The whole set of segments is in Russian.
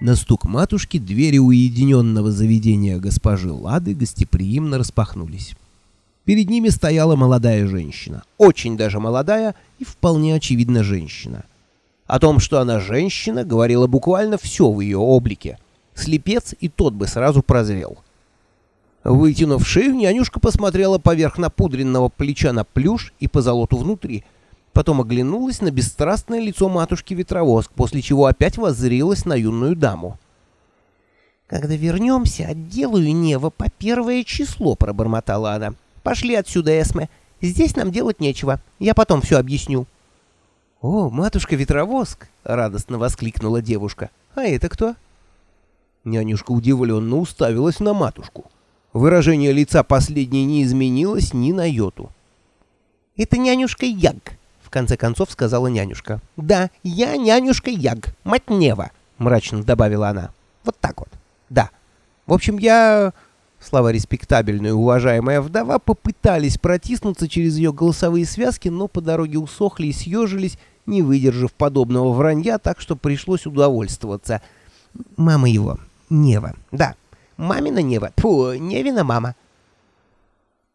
На стук матушки двери уединенного заведения госпожи Лады гостеприимно распахнулись. Перед ними стояла молодая женщина, очень даже молодая и вполне очевидно женщина. О том, что она женщина, говорило буквально все в ее облике. Слепец и тот бы сразу прозрел. Вытянув шею, нянюшка посмотрела поверх напудренного плеча на плюш и по золоту внутри — потом оглянулась на бесстрастное лицо матушки-ветровоск, после чего опять воззрилась на юную даму. «Когда вернемся, отделаю Нева по первое число», — пробормотала она. «Пошли отсюда, Эсме. Здесь нам делать нечего. Я потом все объясню». «О, матушка-ветровоск!» — радостно воскликнула девушка. «А это кто?» Нянюшка удивленно уставилась на матушку. Выражение лица последней не изменилось ни на йоту. «Это нянюшка Яг», в конце концов сказала нянюшка. «Да, я нянюшка Яг, мать Нева», — мрачно добавила она. «Вот так вот. Да. В общем, я...» Слова респектабельная уважаемая вдова попытались протиснуться через ее голосовые связки, но по дороге усохли и съежились, не выдержав подобного вранья, так что пришлось удовольствоваться. «Мама его. Нева. Да. Мамина Нева. Фу, Невина мама».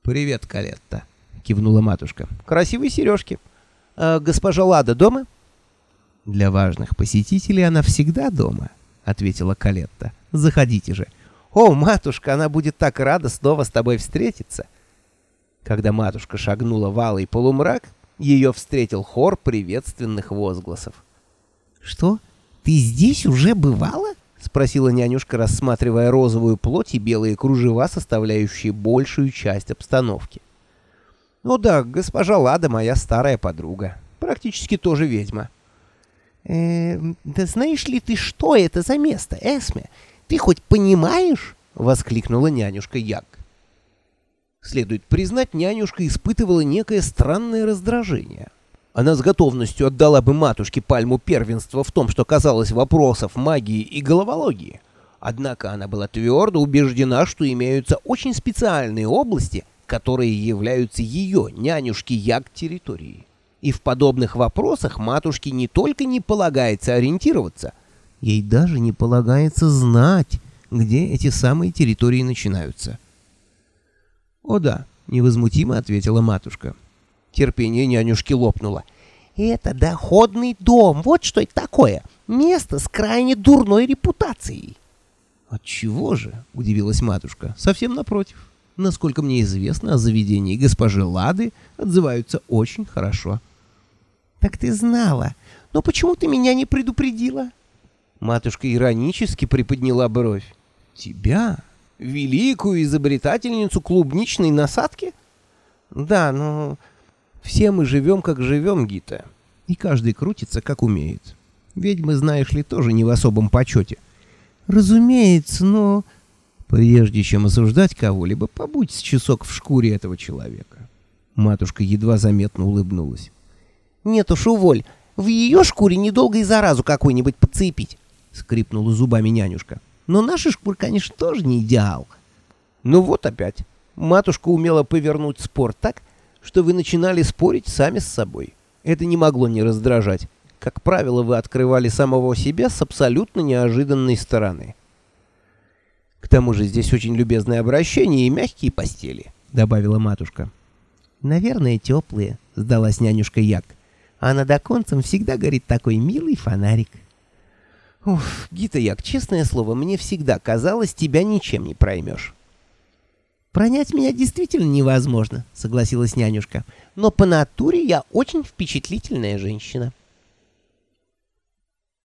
«Привет, Калетта», — кивнула матушка. «Красивые сережки». «А госпожа Лада дома?» «Для важных посетителей она всегда дома», — ответила Калетта. «Заходите же». «О, матушка, она будет так рада снова с тобой встретиться!» Когда матушка шагнула в алый полумрак, ее встретил хор приветственных возгласов. «Что? Ты здесь уже бывала?» — спросила нянюшка, рассматривая розовую плоть и белые кружева, составляющие большую часть обстановки. Ну да, госпожа Лада моя старая подруга. Практически тоже ведьма. Э, да знаешь ли ты, что это за место, Эсме? Ты хоть понимаешь? воскликнула нянюшка Яг. Следует признать, нянюшка испытывала некое странное раздражение. Она с готовностью отдала бы матушке пальму первенства в том, что касалось вопросов магии и головологии. Однако она была твердо убеждена, что имеются очень специальные области, которые являются ее, нянюшки Яг, территорией. И в подобных вопросах матушке не только не полагается ориентироваться, ей даже не полагается знать, где эти самые территории начинаются. «О да», — невозмутимо ответила матушка. Терпение нянюшки лопнуло. «Это доходный дом, вот что это такое. Место с крайне дурной репутацией». «Отчего же?» — удивилась матушка. «Совсем напротив». Насколько мне известно, о заведении госпожи Лады отзываются очень хорошо. «Так ты знала. Но почему ты меня не предупредила?» Матушка иронически приподняла бровь. «Тебя? Великую изобретательницу клубничной насадки?» «Да, но все мы живем, как живем, Гита, и каждый крутится, как умеет. Ведьмы, знаешь ли, тоже не в особом почете». «Разумеется, но...» Прежде чем осуждать кого-либо, побудь с часок в шкуре этого человека. Матушка едва заметно улыбнулась. «Нет уж, уволь. В ее шкуре недолго и заразу какую-нибудь подцепить», — скрипнула зубами нянюшка. «Но наша шкура, конечно, тоже не идеал». «Ну вот опять. Матушка умела повернуть спор так, что вы начинали спорить сами с собой. Это не могло не раздражать. Как правило, вы открывали самого себя с абсолютно неожиданной стороны». К тому же здесь очень любезное обращение и мягкие постели, добавила матушка. Наверное, теплые, сдалась нянюшка Як. А над оконцем всегда горит такой милый фонарик. Уф, Гита Як, честное слово, мне всегда казалось, тебя ничем не проймешь. «Пронять меня действительно невозможно», — согласилась нянюшка. «Но по натуре я очень впечатлительная женщина».